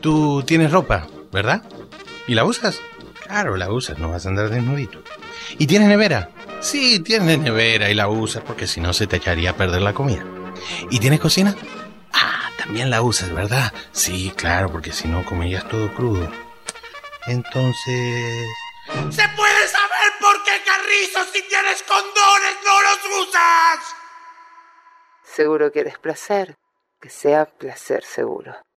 Tú tienes ropa, ¿verdad? ¿Y la usas? Claro, la usas, no vas a andar desnudito. ¿Y tienes nevera? Sí, tienes nevera y la usas porque si no se te echaría a perder la comida. ¿Y tienes cocina? Ah, también la usas, ¿verdad? Sí, claro, porque si no comerías todo crudo. Entonces... ¿Se puede saber por qué Carrizo si tienes condones no los usas? Seguro quieres placer, que sea placer seguro.